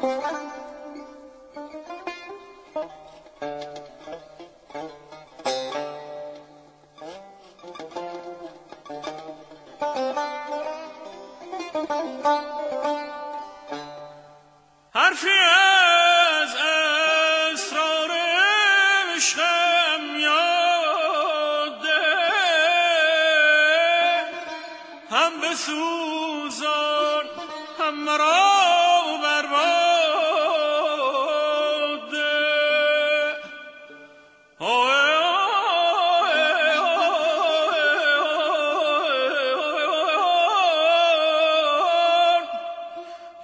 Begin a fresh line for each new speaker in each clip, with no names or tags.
حرف از اسرار مشکم یادم ده، هم بسوزن، هم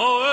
Oh,